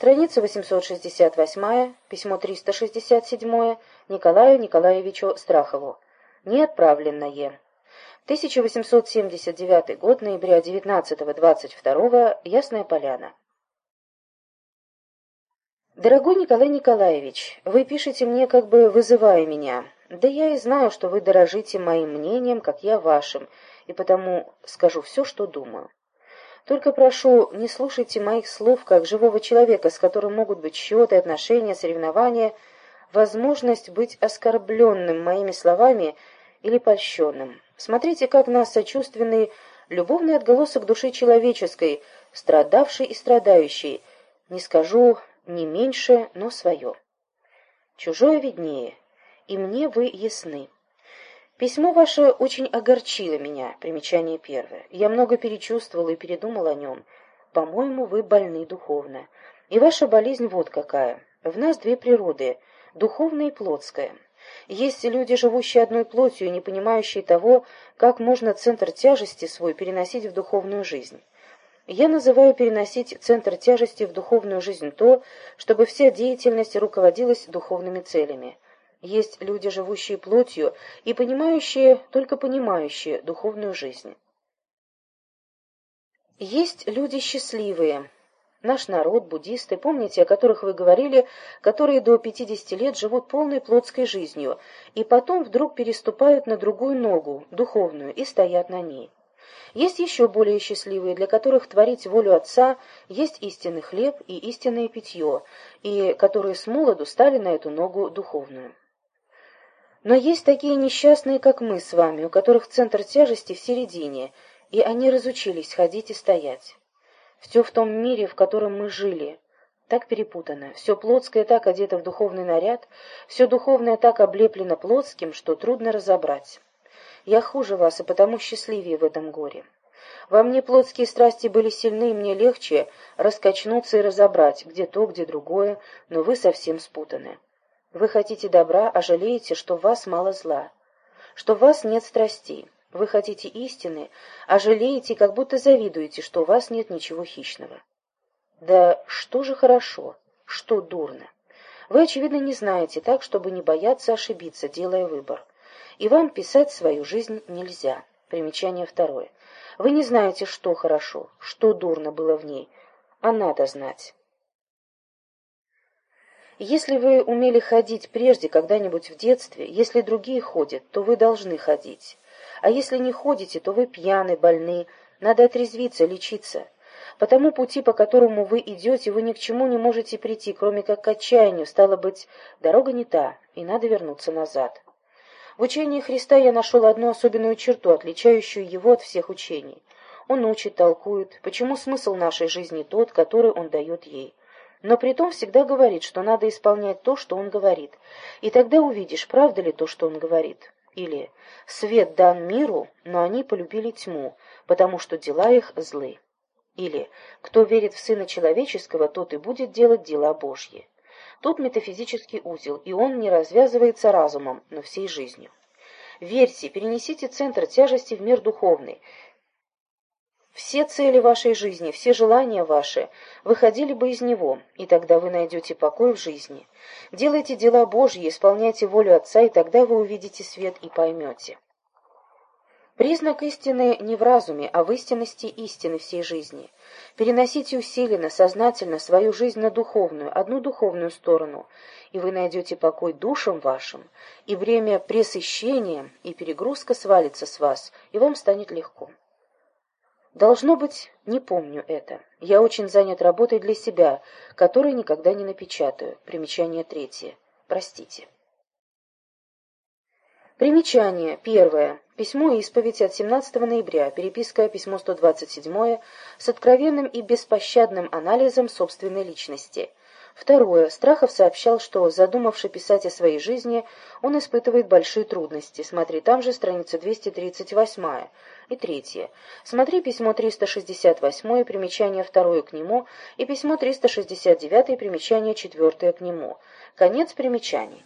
Страница 868, письмо 367 Николаю Николаевичу Страхову. Неотправленное. 1879 год, ноября 19-22, Ясная Поляна. Дорогой Николай Николаевич, вы пишете мне, как бы вызывая меня. Да я и знаю, что вы дорожите моим мнением, как я вашим, и потому скажу все, что думаю. Только прошу, не слушайте моих слов как живого человека, с которым могут быть счеты, отношения, соревнования, возможность быть оскорбленным моими словами или польщенным. Смотрите, как нас сочувственный, любовный отголосок души человеческой, страдавшей и страдающей, не скажу не меньше, но свое. Чужое виднее, и мне вы ясны. Письмо ваше очень огорчило меня, примечание первое. Я много перечувствовал и передумал о нем. По-моему, вы больны духовно. И ваша болезнь вот какая. В нас две природы — духовная и плотская. Есть люди, живущие одной плотью и не понимающие того, как можно центр тяжести свой переносить в духовную жизнь. Я называю переносить центр тяжести в духовную жизнь то, чтобы вся деятельность руководилась духовными целями. Есть люди, живущие плотью и понимающие, только понимающие духовную жизнь. Есть люди счастливые. Наш народ, буддисты, помните, о которых вы говорили, которые до 50 лет живут полной плотской жизнью, и потом вдруг переступают на другую ногу, духовную, и стоят на ней. Есть еще более счастливые, для которых творить волю Отца есть истинный хлеб и истинное питье, и которые с молоду стали на эту ногу духовную. Но есть такие несчастные, как мы с вами, у которых центр тяжести в середине, и они разучились ходить и стоять. Все в том мире, в котором мы жили, так перепутано, все плотское так одето в духовный наряд, все духовное так облеплено плотским, что трудно разобрать. Я хуже вас и потому счастливее в этом горе. Во мне плотские страсти были сильны, и мне легче раскачнуться и разобрать, где то, где другое, но вы совсем спутаны. Вы хотите добра, а жалеете, что в вас мало зла, что в вас нет страстей. Вы хотите истины, а жалеете, как будто завидуете, что у вас нет ничего хищного. Да что же хорошо, что дурно? Вы, очевидно, не знаете так, чтобы не бояться ошибиться, делая выбор. И вам писать свою жизнь нельзя. Примечание второе. Вы не знаете, что хорошо, что дурно было в ней, а надо знать. Если вы умели ходить прежде когда-нибудь в детстве, если другие ходят, то вы должны ходить. А если не ходите, то вы пьяны, больны, надо отрезвиться, лечиться. По тому пути, по которому вы идете, вы ни к чему не можете прийти, кроме как к отчаянию, стало быть, дорога не та, и надо вернуться назад. В учении Христа я нашел одну особенную черту, отличающую его от всех учений. Он учит, толкует, почему смысл нашей жизни тот, который он дает ей но при том всегда говорит, что надо исполнять то, что он говорит, и тогда увидишь, правда ли то, что он говорит. Или «Свет дан миру, но они полюбили тьму, потому что дела их злы». Или «Кто верит в Сына Человеческого, тот и будет делать дела Божьи». Тут метафизический узел, и он не развязывается разумом, но всей жизнью. Верьте, перенесите центр тяжести в мир духовный, все цели вашей жизни, все желания ваши выходили бы из него, и тогда вы найдете покой в жизни. Делайте дела Божьи, исполняйте волю Отца, и тогда вы увидите свет и поймете. Признак истины не в разуме, а в истинности истины всей жизни. Переносите усиленно, сознательно свою жизнь на духовную, одну духовную сторону, и вы найдете покой душам вашим, и время пресыщения и перегрузка свалится с вас, и вам станет легко. Должно быть, не помню это. Я очень занят работой для себя, которую никогда не напечатаю. Примечание третье. Простите. Примечание. Первое. Письмо исповедь от 17 ноября. Переписка письмо 127 с откровенным и беспощадным анализом собственной личности. Второе. Страхов сообщал, что, задумавши писать о своей жизни, он испытывает большие трудности. Смотри, там же страница 238. И третье. Смотри письмо 368, примечание второе к нему, и письмо 369, примечание четвертое к нему. Конец примечаний.